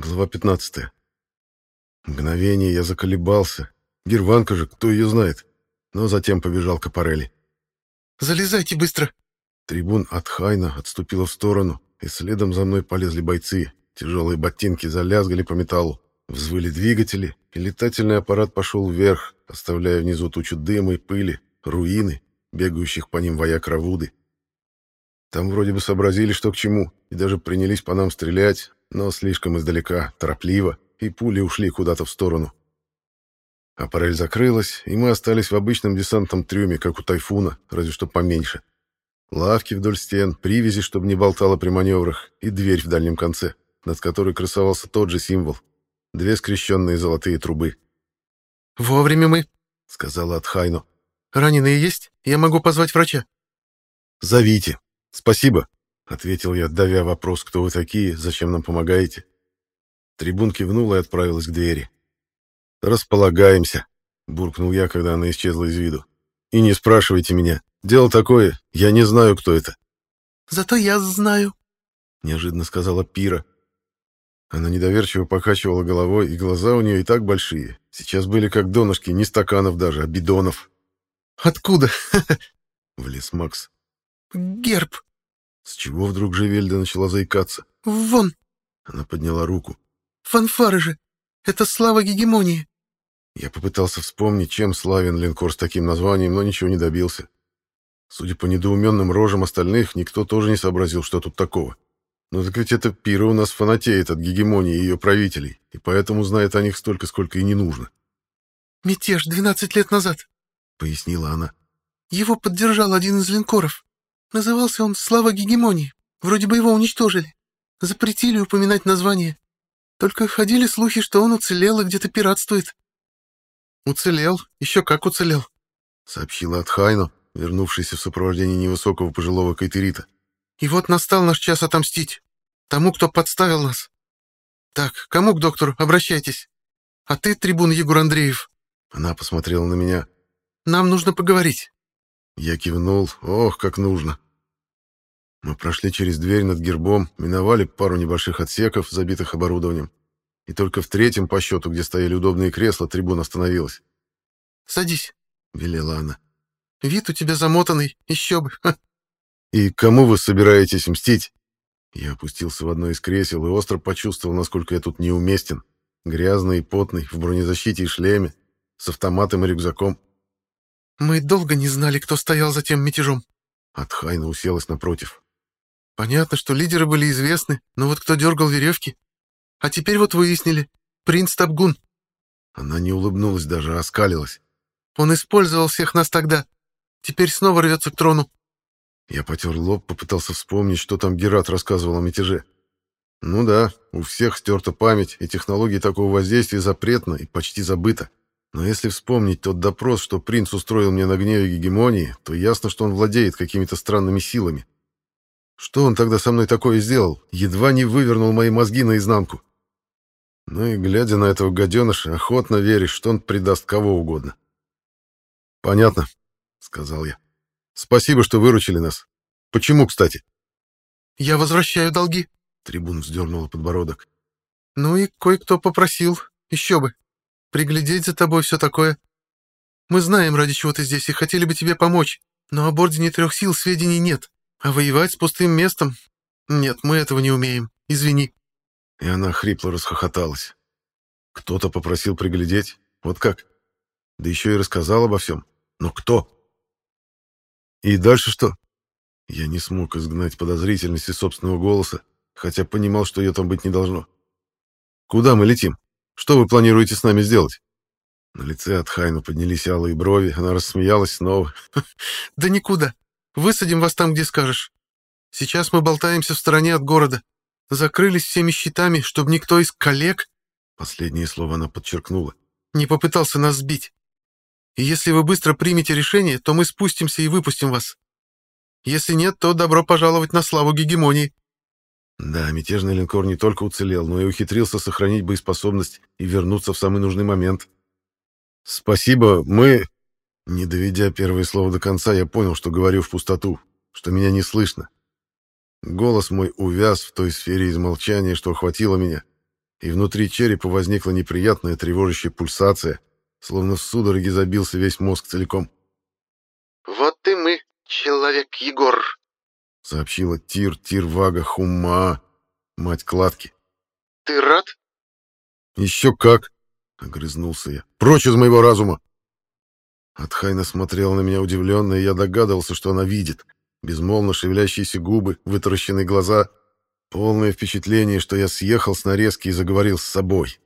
Глава 15. Мгновение я заколебался. Герванка же, кто ее знает. Но затем побежал к аппарели. «Залезайте быстро!» Трибун от Хайна отступила в сторону, и следом за мной полезли бойцы. Тяжелые ботинки залязгали по металлу. Взвыли двигатели, и летательный аппарат пошел вверх, оставляя внизу тучу дыма и пыли, руины, бегающих по ним вояк Равуды. Там вроде бы сообразили, что к чему, и даже принялись по нам стрелять, но слишком издалека, торопливо, и пули ушли куда-то в сторону. Аппарель закрылась, и мы остались в обычном десантном трюме, как у «Тайфуна», разве что поменьше. Лавки вдоль стен, привязи, чтобы не болтало при маневрах, и дверь в дальнем конце, над которой красовался тот же символ. Две скрещенные золотые трубы. «Вовремя мы», — сказала Атхайно. «Раненые есть? Я могу позвать врача». «Зовите. Спасибо», — ответил я, давя вопрос, кто вы такие, зачем нам помогаете. Трибун кивнула и отправилась к двери. «Располагаемся», — буркнул я, когда она исчезла из виду. «И не спрашивайте меня. Дело такое, я не знаю, кто это». «Зато я знаю», — неожиданно сказала Пира. Она недоверчиво покачивала головой, и глаза у нее и так большие. Сейчас были как донышки, не стаканов даже, а бидонов. «Откуда?» — влез Макс. «Герб». С чего вдруг Живельда начала заикаться? «Вон». Она подняла руку. «Фанфары же. Это слава гегемонии». Я попытался вспомнить, чем славен линкор с таким названием, но ничего не добился. Судя по недоуменным рожам остальных, никто тоже не сообразил, что тут такого. Но так ведь эта пира у нас фанатеет от гегемонии ее правителей, и поэтому знает о них столько, сколько и не нужно. «Мятеж 12 лет назад», — пояснила она. «Его поддержал один из линкоров. Назывался он «Слава гегемонии». Вроде бы его уничтожили. Запретили упоминать название. Только ходили слухи, что он уцелел и где-то пиратствует. «Уцелел, еще как уцелел», — сообщила Атхайно, вернувшийся в сопровождении невысокого пожилого кайтерита. «И вот настал наш час отомстить. Тому, кто подставил нас. Так, кому к доктору? Обращайтесь. А ты, трибун Егор Андреев». Она посмотрела на меня. «Нам нужно поговорить». Я кивнул. Ох, как нужно. Мы прошли через дверь над гербом, миновали пару небольших отсеков, забитых оборудованием. И только в третьем по счету, где стояли удобные кресла, трибуна остановилась. «Садись», — велела она. «Вид у тебя замотанный, еще бы». «И кому вы собираетесь мстить?» Я опустился в одно из кресел и остро почувствовал, насколько я тут неуместен. Грязный и потный, в бронезащите и шлеме, с автоматом и рюкзаком. «Мы долго не знали, кто стоял за тем мятежом». Атхайна уселась напротив. Понятно, что лидеры были известны, но вот кто дергал веревки? А теперь вот выяснили. Принц Табгун. Она не улыбнулась даже, а оскалилась. Он использовал всех нас тогда. Теперь снова рвется к трону. Я потер лоб, попытался вспомнить, что там Герат рассказывал о мятеже. Ну да, у всех стерта память, и технологии такого воздействия запретно и почти забыто. Но если вспомнить тот допрос, что принц устроил мне на гневе гегемонии, то ясно, что он владеет какими-то странными силами. Что он тогда со мной такое сделал? Едва не вывернул мои мозги наизнанку. Ну и, глядя на этого гаденыша, охотно веришь, что он предаст кого угодно. «Понятно», — сказал я. «Спасибо, что выручили нас. Почему, кстати?» «Я возвращаю долги», — трибун вздернула подбородок. «Ну и кое-кто попросил, еще бы, приглядеть за тобой все такое. Мы знаем, ради чего ты здесь, и хотели бы тебе помочь, но об Ордене Трех Сил сведений нет. А воевать с пустым местом? Нет, мы этого не умеем. Извини. И она хрипло расхохоталась. Кто-то попросил приглядеть. Вот как? Да еще и рассказал обо всем. Но кто? И дальше что? Я не смог изгнать подозрительность из собственного голоса, хотя понимал, что ее там быть не должно. Куда мы летим? Что вы планируете с нами сделать? На лице от Хайна поднялись алые брови, она рассмеялась снова. «Да никуда. Высадим вас там, где скажешь. Сейчас мы болтаемся в стороне от города. Закрылись всеми щитами, чтобы никто из коллег...» Последнее слово она подчеркнула. «Не попытался нас сбить. И если вы быстро примете решение, то мы спустимся и выпустим вас. Если нет, то добро пожаловать на славу гегемонии». Да, мятежный линкор не только уцелел, но и ухитрился сохранить боеспособность и вернуться в самый нужный момент. «Спасибо, мы...» Не доведя первое слово до конца, я понял, что говорю в пустоту, что меня не слышно. Голос мой увяз в той сфере из молчания, что охватило меня. и внутри черепа возникла неприятная тревожащая пульсация, словно в судороге забился весь мозг целиком. «Вот и мы, человек Егор», — сообщила Тир Тирвага Хумма, мать кладки. «Ты рад?» «Еще как!» — огрызнулся я. «Прочь из моего разума!» Атхайна смотрела на меня удивленно, и я догадывался, что она видит. Безмолвно шевелящиеся губы, вытаращенные глаза, полное впечатление, что я съехал с нарезки и заговорил с собой.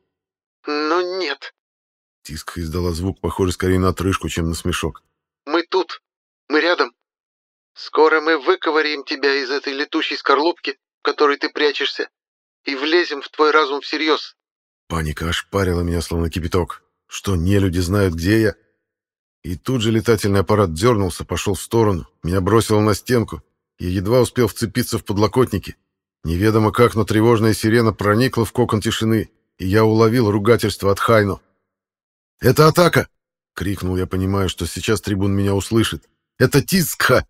«Но нет!» Тиска издала звук, похожий скорее на отрыжку, чем на смешок. «Мы тут! Мы рядом! Скоро мы выковыряем тебя из этой летущей скорлупки, в которой ты прячешься, и влезем в твой разум всерьез!» Паника ошпарила меня, словно кипяток. Что, не люди знают, где я? И тут же летательный аппарат дернулся, пошел в сторону, меня бросило на стенку, я едва успел вцепиться в подлокотники. Неведомо как, но тревожная сирена проникла в кокон тишины, и я уловил ругательство от Хайну. «Это атака!» — крикнул я, понимая, что сейчас трибун меня услышит. «Это Тискха!»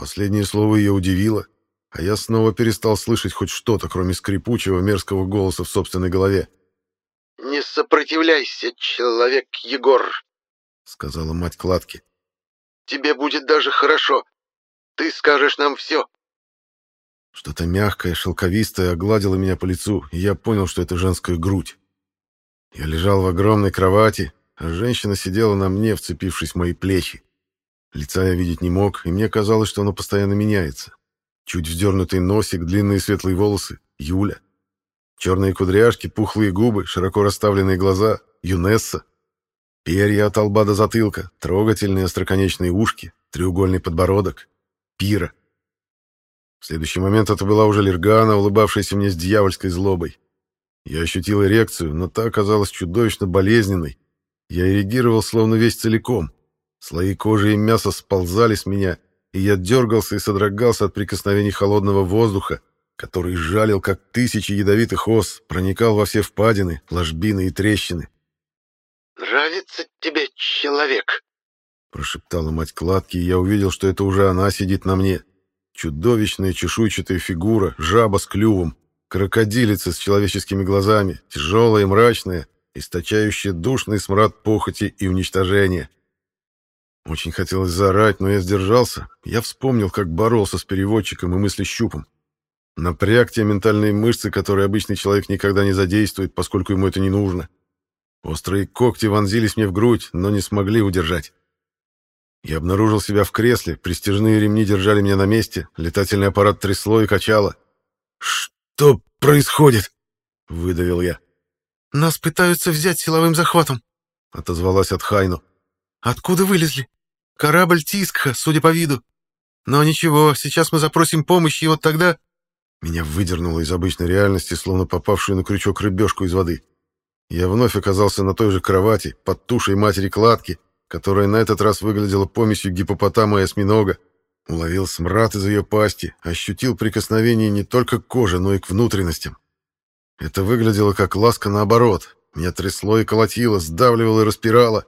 Последнее слово ее удивило, а я снова перестал слышать хоть что-то, кроме скрипучего мерзкого голоса в собственной голове. «Не сопротивляйся, человек Егор!» — сказала мать кладки. «Тебе будет даже хорошо. Ты скажешь нам все. Что-то мягкое, шелковистое огладило меня по лицу, и я понял, что это женская грудь. Я лежал в огромной кровати, а женщина сидела на мне, вцепившись в мои плечи. Лица я видеть не мог, и мне казалось, что оно постоянно меняется. Чуть вздернутый носик, длинные светлые волосы — Юля. Черные кудряшки, пухлые губы, широко расставленные глаза — Юнесса. Перья от лба до затылка, трогательные остроконечные ушки, треугольный подбородок — Пира. В следующий момент это была уже Лергана, улыбавшаяся мне с дьявольской злобой. Я ощутил эрекцию, но та оказалась чудовищно болезненной. Я эрегировал словно весь целиком. Слои кожи и мяса сползали с меня, и я дергался и содрогался от прикосновений холодного воздуха, который жалил, как тысячи ядовитых ос, проникал во все впадины, ложбины и трещины. «Нравится тебе человек?» — прошептала мать кладки, и я увидел, что это уже она сидит на мне. Чудовищная чешуйчатая фигура, жаба с клювом, крокодилица с человеческими глазами, тяжелая и мрачная, источающая душный смрад похоти и уничтожения. Очень хотелось заорать, но я сдержался. Я вспомнил, как боролся с переводчиком и мыслещупом. Напряг те ментальные мышцы, которые обычный человек никогда не задействует, поскольку ему это не нужно. Острые когти вонзились мне в грудь, но не смогли удержать. Я обнаружил себя в кресле, пристежные ремни держали меня на месте, летательный аппарат трясло и качало. «Что происходит?» — выдавил я. «Нас пытаются взять силовым захватом», — отозвалась от Хайну. «Откуда вылезли? Корабль Тискха, судя по виду. Но ничего, сейчас мы запросим помощи, и вот тогда...» Меня выдернуло из обычной реальности, словно попавшую на крючок рыбешку из воды. Я вновь оказался на той же кровати, под тушей матери кладки, которая на этот раз выглядела помесью гипопотама и осьминога, уловил смрад из ее пасти, ощутил прикосновение не только к коже, но и к внутренностям. Это выглядело как ласка наоборот. Меня трясло и колотило, сдавливало и распирало.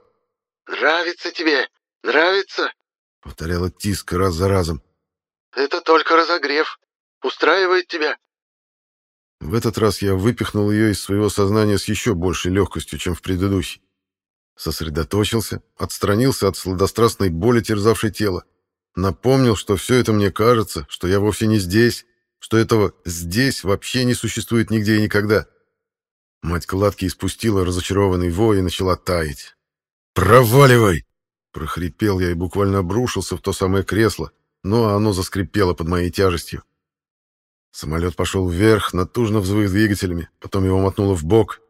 «Нравится тебе? Нравится?» — повторяла Тиска раз за разом. «Это только разогрев. Устраивает тебя?» В этот раз я выпихнул ее из своего сознания с еще большей легкостью, чем в предыдущий. Сосредоточился, отстранился от сладострастной боли, терзавшей тело. Напомнил, что все это мне кажется, что я вовсе не здесь, что этого «здесь» вообще не существует нигде и никогда. Мать кладки испустила разочарованный вой и начала таять. «Проваливай!» — прохрипел я и буквально обрушился в то самое кресло, но оно заскрипело под моей тяжестью. Самолет пошел вверх, натужно взвыв двигателями, потом его мотнуло в бок.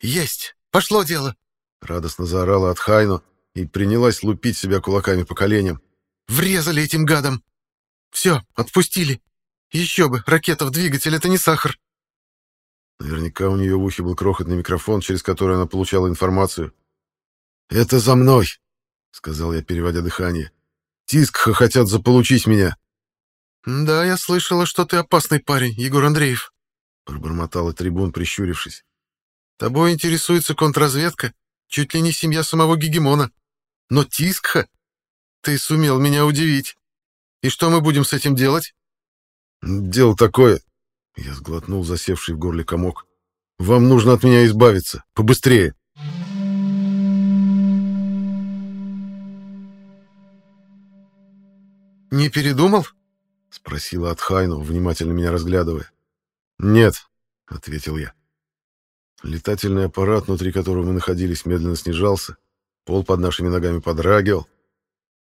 «Есть! Пошло дело!» Радостно заорала от Хайно и принялась лупить себя кулаками по коленям. «Врезали этим гадом! Все, отпустили! Еще бы, ракета в двигатель — это не сахар!» Наверняка у нее в ухе был крохотный микрофон, через который она получала информацию. «Это за мной!» — сказал я, переводя дыхание. «Тискха хотят заполучить меня!» «Да, я слышала, что ты опасный парень, Егор Андреев», — пробормотала трибун, прищурившись. «Тобой интересуется контрразведка, Чуть ли не семья самого Гегемона. Но Тискха? Ты сумел меня удивить. И что мы будем с этим делать? Дело такое. Я сглотнул засевший в горле комок. Вам нужно от меня избавиться. Побыстрее!» «Не передумал?» — спросила Атхайну, внимательно меня разглядывая. «Нет», — ответил я. Летательный аппарат, внутри которого мы находились, медленно снижался, пол под нашими ногами подрагивал.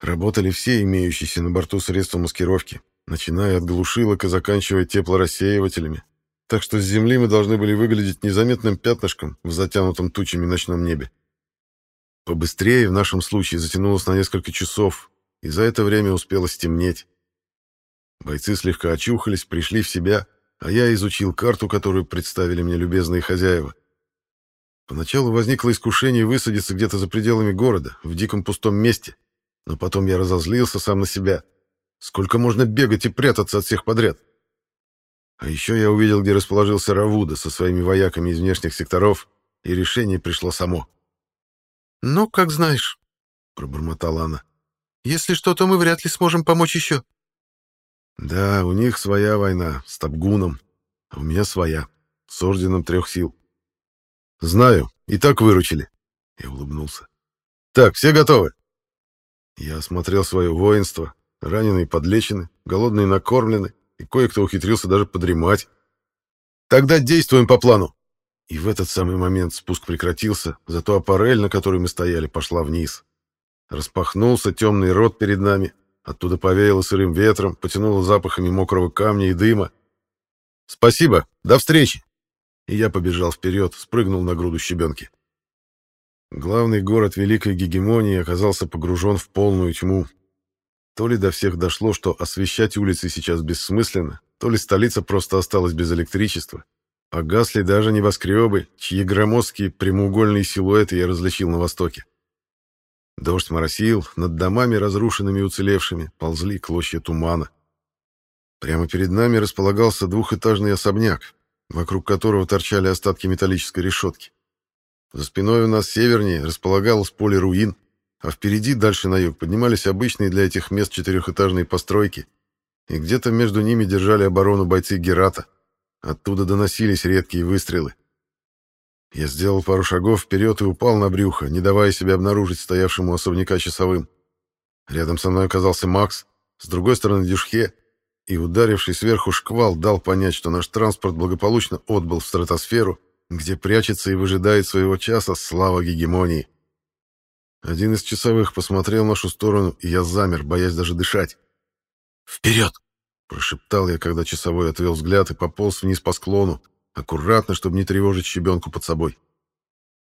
Работали все имеющиеся на борту средства маскировки, начиная от глушилок и заканчивая теплорассеивателями, так что с земли мы должны были выглядеть незаметным пятнышком в затянутом тучами ночном небе. Побыстрее в нашем случае затянулось на несколько часов, и за это время успело стемнеть. Бойцы слегка очухались, пришли в себя, а я изучил карту, которую представили мне любезные хозяева. Поначалу возникло искушение высадиться где-то за пределами города, в диком пустом месте, но потом я разозлился сам на себя. Сколько можно бегать и прятаться от всех подряд? А еще я увидел, где расположился Равуда со своими вояками из внешних секторов, и решение пришло само. «Ну, как знаешь», — пробормотала она. «Если что, то мы вряд ли сможем помочь еще». Да, у них своя война с Табгуном, а у меня своя, с орденом трех сил. Знаю, и так выручили. Я улыбнулся. Так, все готовы? Я осмотрел свое воинство. Раненые подлечены, голодные накормлены, и кое-кто ухитрился даже подремать. Тогда действуем по плану. И в этот самый момент спуск прекратился, зато аппарель, на которой мы стояли, пошла вниз. Распахнулся темный рот перед нами, Оттуда повеяло сырым ветром, потянуло запахами мокрого камня и дыма. «Спасибо! До встречи!» И я побежал вперед, спрыгнул на груду щебенки. Главный город Великой Гегемонии оказался погружен в полную тьму. То ли до всех дошло, что освещать улицы сейчас бессмысленно, то ли столица просто осталась без электричества. Погасли даже небоскребы, чьи громоздкие прямоугольные силуэты я различил на востоке. Дождь моросил, над домами, разрушенными и уцелевшими, ползли клочья тумана. Прямо перед нами располагался двухэтажный особняк, вокруг которого торчали остатки металлической решетки. За спиной у нас севернее располагалось поле руин, а впереди, дальше на юг, поднимались обычные для этих мест четырехэтажные постройки, и где-то между ними держали оборону бойцы Герата. Оттуда доносились редкие выстрелы. Я сделал пару шагов вперед и упал на брюхо, не давая себя обнаружить стоявшему особняка часовым. Рядом со мной оказался Макс, с другой стороны Дюшхе, и ударивший сверху шквал дал понять, что наш транспорт благополучно отбыл в стратосферу, где прячется и выжидает своего часа слава гегемонии. Один из часовых посмотрел в нашу сторону, и я замер, боясь даже дышать. «Вперед!» — прошептал я, когда часовой отвел взгляд и пополз вниз по склону, аккуратно, чтобы не тревожить щебенку под собой.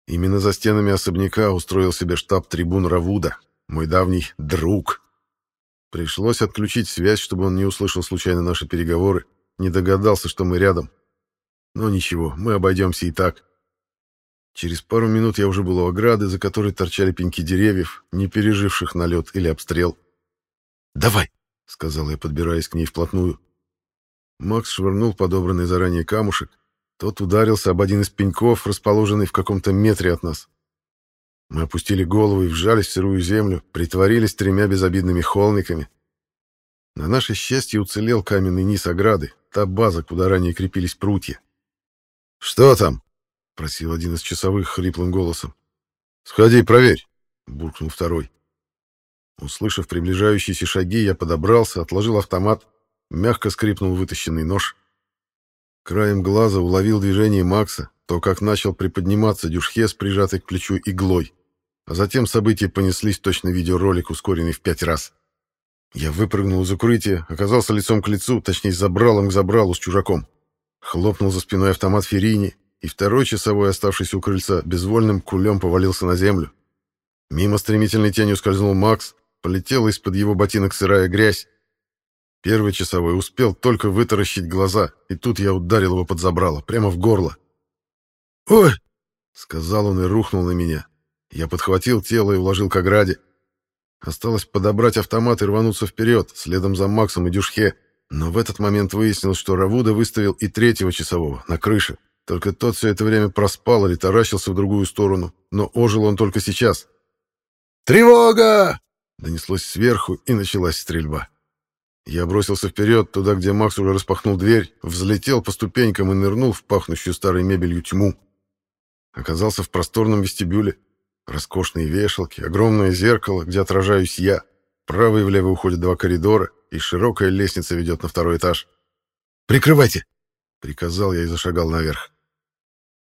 Именно за стенами особняка устроил себе штаб трибун Равуда, мой давний друг. Пришлось отключить связь, чтобы он не услышал случайно наши переговоры, не догадался, что мы рядом. Но ничего, мы обойдемся и так. Через пару минут я уже был у ограды, за которой торчали пеньки деревьев, не переживших налет или обстрел. «Давай!» — сказал я, подбираясь к ней вплотную. Макс швырнул подобранный заранее камушек, тот ударился об один из пеньков, расположенный в каком-то метре от нас. Мы опустили голову и вжались в сырую землю, притворились тремя безобидными холмиками. На наше счастье уцелел каменный низ ограды, та база, куда ранее крепились прутья. «Что там?» — просил один из часовых хриплым голосом. «Сходи, проверь», — буркнул второй. Услышав приближающиеся шаги, я подобрался, отложил автомат, мягко скрипнул вытащенный нож. Краем глаза уловил движение Макса, то, как начал приподниматься Дюшхес, прижатый к плечу иглой. А затем события понеслись точно видеоролик, ускоренный в пять раз. Я выпрыгнул из укрытия, оказался лицом к лицу, точнее, забралом к забралу с чужаком. Хлопнул за спиной автомат Ферини, и второй часовой, оставшийся у крыльца, безвольным кулем повалился на землю. Мимо стремительной тенью скользнул Макс, полетела из-под его ботинок сырая грязь, Первый часовой успел только вытаращить глаза, и тут я ударил его под забрало, прямо в горло. «Ой!» — сказал он и рухнул на меня. Я подхватил тело и уложил к ограде. Осталось подобрать автомат и рвануться вперед, следом за Максом и Дюшхе. Но в этот момент выяснилось, что Равуда выставил и третьего часового, на крыше. Только тот все это время проспал или таращился в другую сторону, но ожил он только сейчас. «Тревога!» — донеслось сверху, и началась стрельба. Я бросился вперед, туда, где Макс уже распахнул дверь, взлетел по ступенькам и нырнул в пахнущую старой мебелью тьму. Оказался в просторном вестибюле. Роскошные вешалки, огромное зеркало, где отражаюсь я. Право и влево уходят два коридора, и широкая лестница ведет на второй этаж. «Прикрывайте!» — приказал я и зашагал наверх.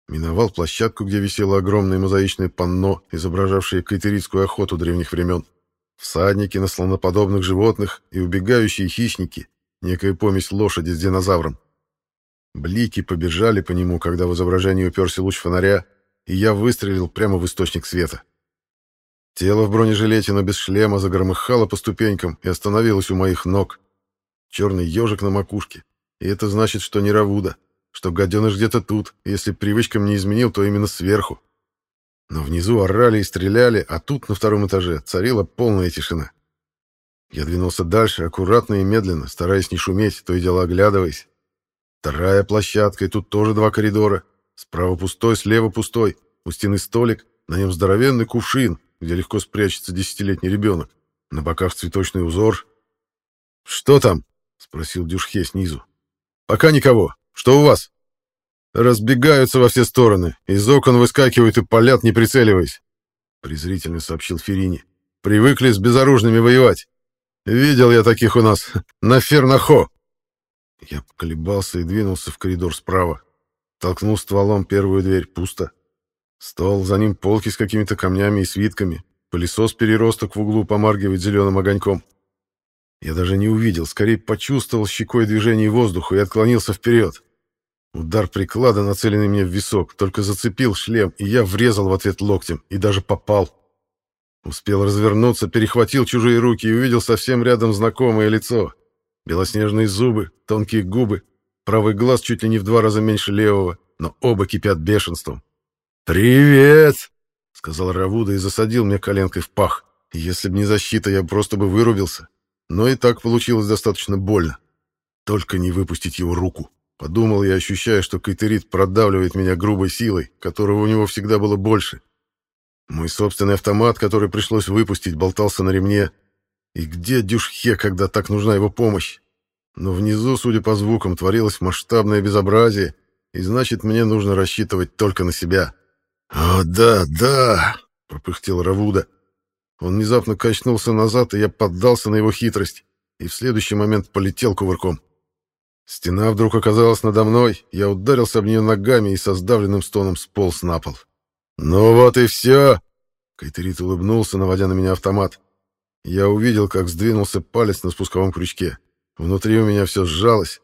Миновал площадку, где висело огромное мозаичное панно, изображавшее кайтерийскую охоту древних времен. Всадники на слоноподобных животных и убегающие хищники, некая помесь лошади с динозавром. Блики побежали по нему, когда в изображении уперся луч фонаря, и я выстрелил прямо в источник света. Тело в бронежилете, но без шлема, загромыхало по ступенькам и остановилось у моих ног. Черный ежик на макушке. И это значит, что не Равуда, что гаденыш где-то тут, если привычкам не изменил, то именно сверху. Но внизу орали и стреляли, а тут, на втором этаже, царила полная тишина. Я двинулся дальше, аккуратно и медленно, стараясь не шуметь, то и дело оглядываясь. Вторая площадка, и тут тоже два коридора. Справа пустой, слева пустой. У стены столик, на нем здоровенный кувшин, где легко спрячется десятилетний ребенок. На боках цветочный узор. «Что там?» — спросил Дюшхе снизу. «Пока никого. Что у вас?» «Разбегаются во все стороны. Из окон выскакивают и палят, не прицеливаясь», — презрительно сообщил Ферини. «Привыкли с безоружными воевать. Видел я таких у нас на Фернахо». Я поколебался и двинулся в коридор справа. Толкнул стволом первую дверь, пусто. Стол, за ним полки с какими-то камнями и свитками. Пылесос-переросток в углу помаргивает зеленым огоньком. Я даже не увидел, скорее почувствовал щекой движение воздуха и отклонился вперед. Удар приклада, нацеленный мне в висок, только зацепил шлем, и я врезал в ответ локтем, и даже попал. Успел развернуться, перехватил чужие руки и увидел совсем рядом знакомое лицо. Белоснежные зубы, тонкие губы, правый глаз чуть ли не в два раза меньше левого, но оба кипят бешенством. «Привет!» — сказал Равуда и засадил мне коленкой в пах. Если б не защита, я просто бы вырубился. Но и так получилось достаточно больно. Только не выпустить его руку. Подумал я, ощущая, что Кайтерит продавливает меня грубой силой, которого у него всегда было больше. Мой собственный автомат, который пришлось выпустить, болтался на ремне. И где Дюшхе, когда так нужна его помощь? Но внизу, судя по звукам, творилось масштабное безобразие, и значит, мне нужно рассчитывать только на себя. «О, да, да!» — пропыхтел Равуда. Он внезапно качнулся назад, и я поддался на его хитрость, и в следующий момент полетел кувырком. Стена вдруг оказалась надо мной, я ударился об нее ногами и со сдавленным стоном сполз на пол. «Ну вот и все!» Кайтерит улыбнулся, наводя на меня автомат. Я увидел, как сдвинулся палец на спусковом крючке. Внутри у меня все сжалось.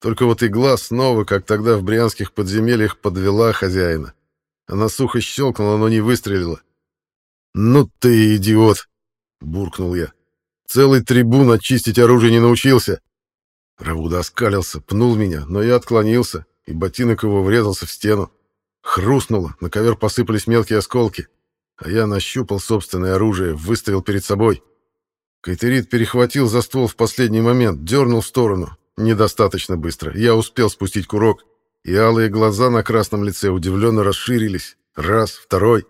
Только вот игла снова, как тогда в брянских подземельях, подвела хозяина. Она сухо щелкнула, но не выстрелила. «Ну ты идиот!» — буркнул я. «Целый трибун очистить оружие не научился!» Равуда оскалился, пнул меня, но я отклонился, и ботинок его врезался в стену. Хрустнуло, на ковер посыпались мелкие осколки, а я нащупал собственное оружие, выставил перед собой. Кайтерит перехватил за ствол в последний момент, дернул в сторону. Недостаточно быстро. Я успел спустить курок, и алые глаза на красном лице удивленно расширились. Раз, второй.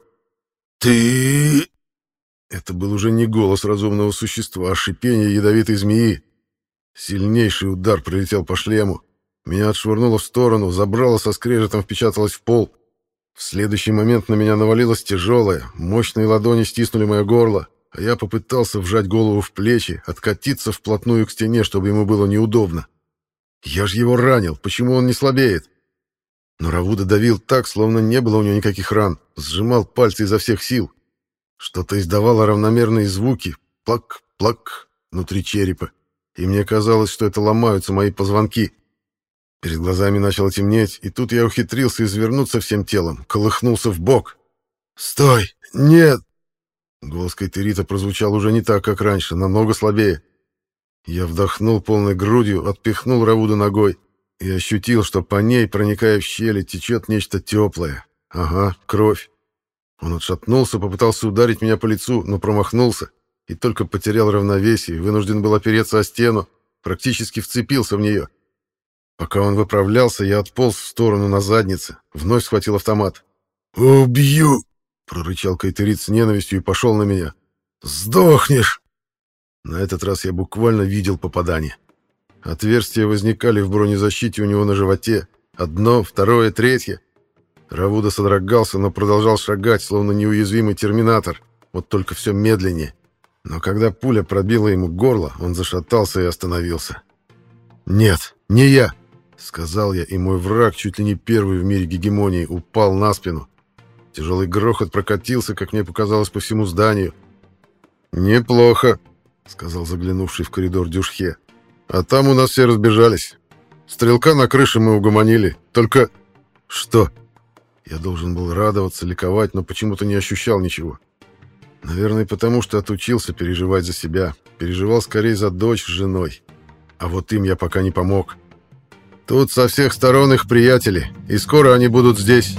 «Ты...» Это был уже не голос разумного существа, а шипение ядовитой змеи. Сильнейший удар прилетел по шлему. Меня отшвырнуло в сторону, забрало со скрежетом, впечаталось в пол. В следующий момент на меня навалилось тяжелое, мощные ладони стиснули мое горло, а я попытался вжать голову в плечи, откатиться вплотную к стене, чтобы ему было неудобно. Я же его ранил, почему он не слабеет? Но Равуда давил так, словно не было у него никаких ран, сжимал пальцы изо всех сил. Что-то издавало равномерные звуки, плак-плак, внутри черепа и мне казалось, что это ломаются мои позвонки. Перед глазами начало темнеть, и тут я ухитрился извернуться всем телом, колыхнулся в бок. «Стой! Нет!» Голос Кайтерита прозвучал уже не так, как раньше, намного слабее. Я вдохнул полной грудью, отпихнул Равуда ногой и ощутил, что по ней, проникая в щели, течет нечто теплое. Ага, кровь. Он отшатнулся, попытался ударить меня по лицу, но промахнулся и только потерял равновесие, вынужден был опереться о стену, практически вцепился в нее. Пока он выправлялся, я отполз в сторону на заднице, вновь схватил автомат. «Убью!» — прорычал Кайтерит с ненавистью и пошел на меня. «Сдохнешь!» На этот раз я буквально видел попадание. Отверстия возникали в бронезащите у него на животе. Одно, второе, третье. Равуда содрогался, но продолжал шагать, словно неуязвимый терминатор. Вот только все медленнее. Но когда пуля пробила ему горло, он зашатался и остановился. «Нет, не я!» — сказал я, и мой враг, чуть ли не первый в мире гегемонии, упал на спину. Тяжелый грохот прокатился, как мне показалось, по всему зданию. «Неплохо», — сказал заглянувший в коридор Дюшхе. «А там у нас все разбежались. Стрелка на крыше мы угомонили. Только...» «Что?» Я должен был радоваться, ликовать, но почему-то не ощущал ничего. Наверное, потому что отучился переживать за себя. Переживал скорее за дочь с женой. А вот им я пока не помог. Тут со всех сторон их приятели, и скоро они будут здесь.